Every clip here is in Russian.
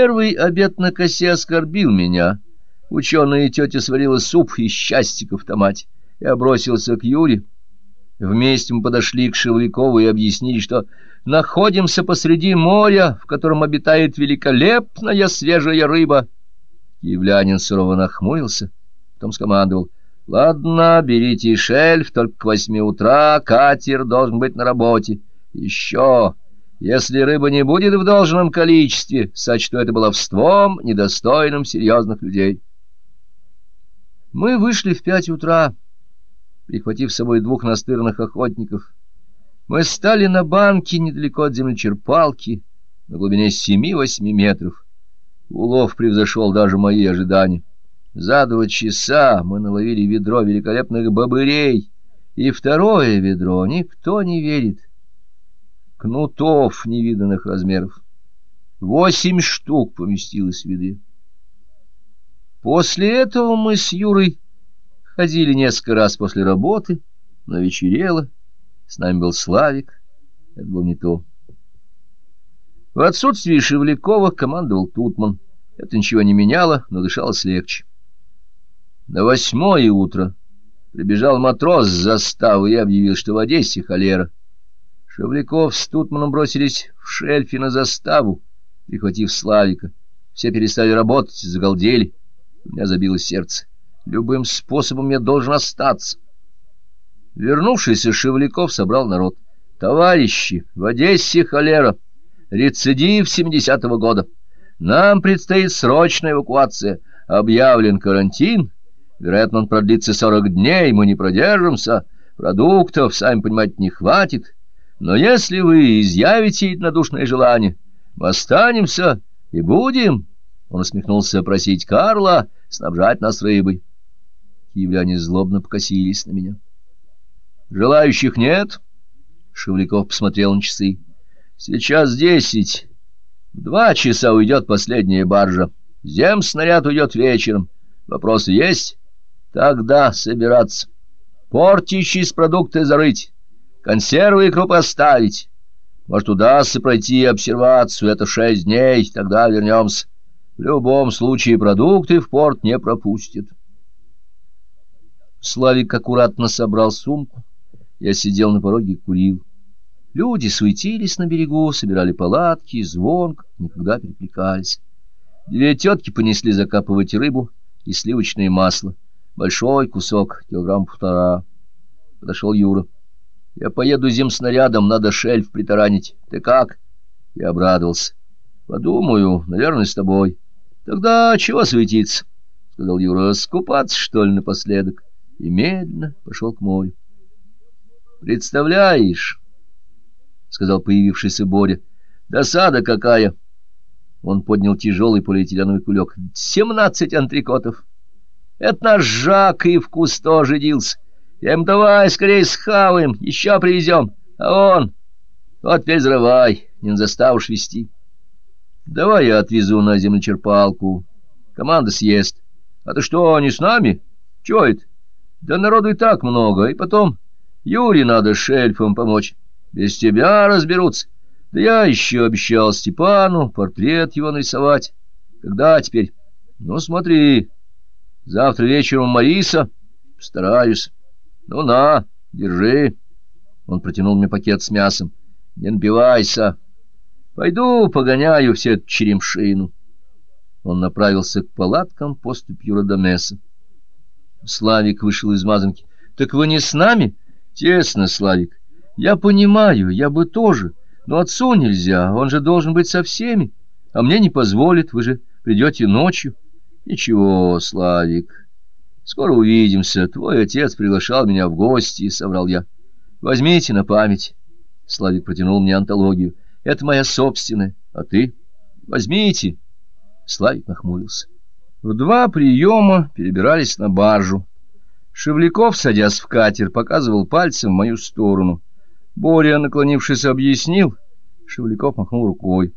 Первый обед на косе оскорбил меня. Ученая тетя сварила суп из частиков в томате. Я бросился к Юре. Вместе мы подошли к Шевлякову и объяснили, что находимся посреди моря, в котором обитает великолепная свежая рыба. Киевлянин сурово нахмурился, потом скомандовал. — Ладно, берите шельф, только к восьми утра катер должен быть на работе. Еще... Если рыба не будет в должном количестве, сочту это баловством, недостойным серьезных людей. Мы вышли в пять утра, прихватив с собой двух настырных охотников. Мы стали на банке недалеко от землечерпалки, на глубине семи-восьми метров. Улов превзошел даже мои ожидания. За два часа мы наловили ведро великолепных бобырей, и второе ведро никто не верит кнутов невиданных размеров. Восемь штук поместилось в виде. После этого мы с Юрой ходили несколько раз после работы, но вечерело. С нами был Славик. Это было не то. В отсутствие Шевлякова командовал Тутман. Это ничего не меняло, но дышалось легче. На восьмое утро прибежал матрос с заставы и объявил, что в Одессе холера. Шевляков с Тутманом бросились в шельфе на заставу, прихватив Славика. Все перестали работать, загалдели. У меня забилось сердце. Любым способом я должен остаться. Вернувшийся Шевляков собрал народ. «Товарищи, в Одессе холера. Рецидив 70-го года. Нам предстоит срочная эвакуация. Объявлен карантин. Вероятно, он продлится 40 дней, мы не продержимся. Продуктов, сами понимаете, не хватит». Но если вы изъявите единодушное желание, мы останемся и будем, — он усмехнулся, — просить Карла снабжать нас рыбой. Киевляне злобно покосились на меня. — Желающих нет? — Шевляков посмотрел на часы. — Сейчас десять. В два часа уйдет последняя баржа. Земснаряд уйдет вечером. Вопросы есть? Тогда собираться. Портищи с продукты зарыть. Консервы и крупы оставить. Может, удастся пройти обсервацию, это шесть дней, тогда вернемся. В любом случае продукты в порт не пропустят. Славик аккуратно собрал сумку. Я сидел на пороге и курил. Люди суетились на берегу, собирали палатки, звонк, никогда перекликались. Две тетки понесли закапывать рыбу и сливочное масло. Большой кусок, килограмм полтора. Подошел Юра. Я поеду земснарядом, надо шельф притаранить. Ты как? Я обрадовался. Подумаю, наверное, с тобой. Тогда чего светиться? Сказал Юра, скупаться, что ли, напоследок? И медленно пошел к морю. Представляешь, сказал появившийся Боря, досада какая! Он поднял тяжелый полиэтиленовый кулек. Семнадцать антрикотов. Это наш Жак и в кусто жидился. Я им давай, скорее схаваем, еще привезем. А он... Вот теперь взрывай, не заставишь вести. Давай я отвезу на землечерпалку. Команда съест. А ты что, не с нами? Чего это? Да народу и так много. И потом Юре надо шельфом помочь. Без тебя разберутся. Да я еще обещал Степану портрет его нарисовать. Когда теперь? Ну, смотри. Завтра вечером Мариса. Постараюсь. Ну на, держи. Он протянул мне пакет с мясом. Не напивайся. Пойду погоняю все эту черемшину. Он направился к палаткам поступью Родомеса. Славик вышел из мазанки. — Так вы не с нами? — Тесно, Славик. Я понимаю, я бы тоже. Но отцу нельзя, он же должен быть со всеми. А мне не позволит, вы же придете ночью. — Ничего, Славик. Скоро увидимся. Твой отец приглашал меня в гости, — соврал я. Возьмите на память. Славик протянул мне антологию. Это моя собственная. А ты? Возьмите. Славик нахмурился. В два приема перебирались на баржу. Шевляков, садясь в катер, показывал пальцем в мою сторону. Боря, наклонившись, объяснил. Шевляков махнул рукой.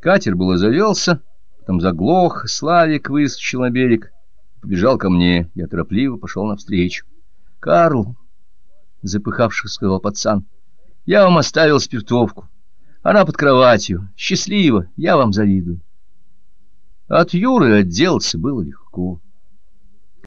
Катер было завелся, потом заглох, Славик выскочил на берег побежал ко мне. Я торопливо пошел навстречу. — Карл, — запыхавшись, сказал пацан, — я вам оставил спиртовку. Она под кроватью. Счастливо, я вам завидую. От Юры отделаться было легко.